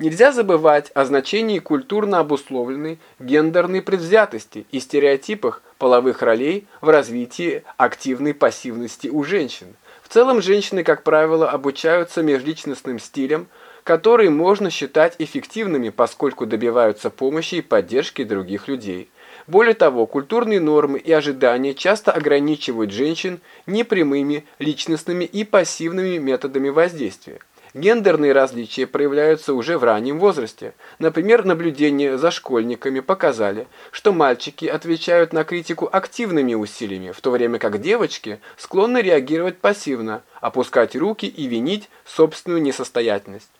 Нельзя забывать о значении культурно обусловленной гендерной предвзятости и стереотипах половых ролей в развитии активной пассивности у женщин. В целом женщины, как правило, обучаются межличностным стилям, которые можно считать эффективными, поскольку добиваются помощи и поддержки других людей. Более того, культурные нормы и ожидания часто ограничивают женщин непрямыми личностными и пассивными методами воздействия. Гендерные различия проявляются уже в раннем возрасте. Например, наблюдения за школьниками показали, что мальчики отвечают на критику активными усилиями, в то время как девочки склонны реагировать пассивно, опускать руки и винить собственную несостоятельность.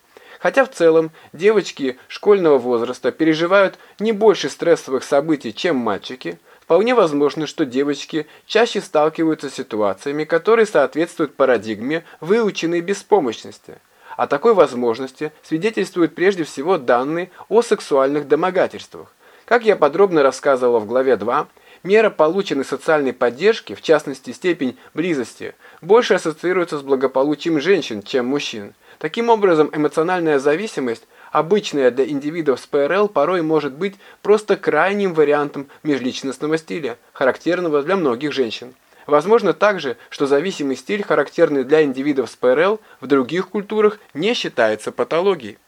Хотя в целом девочки школьного возраста переживают не больше стрессовых событий, чем мальчики, вполне возможно, что девочки чаще сталкиваются с ситуациями, которые соответствуют парадигме выученной беспомощности – о такой возможности свидетельствуют прежде всего данные о сексуальных домогательствах. Как я подробно рассказывала в главе 2, мера полученной социальной поддержки, в частности степень близости, больше ассоциируется с благополучием женщин, чем мужчин. Таким образом, эмоциональная зависимость, обычная для индивидов с ПРЛ, порой может быть просто крайним вариантом межличностного стиля, характерного для многих женщин. Возможно также, что зависимый стиль, характерный для индивидов с ПРЛ, в других культурах не считается патологией.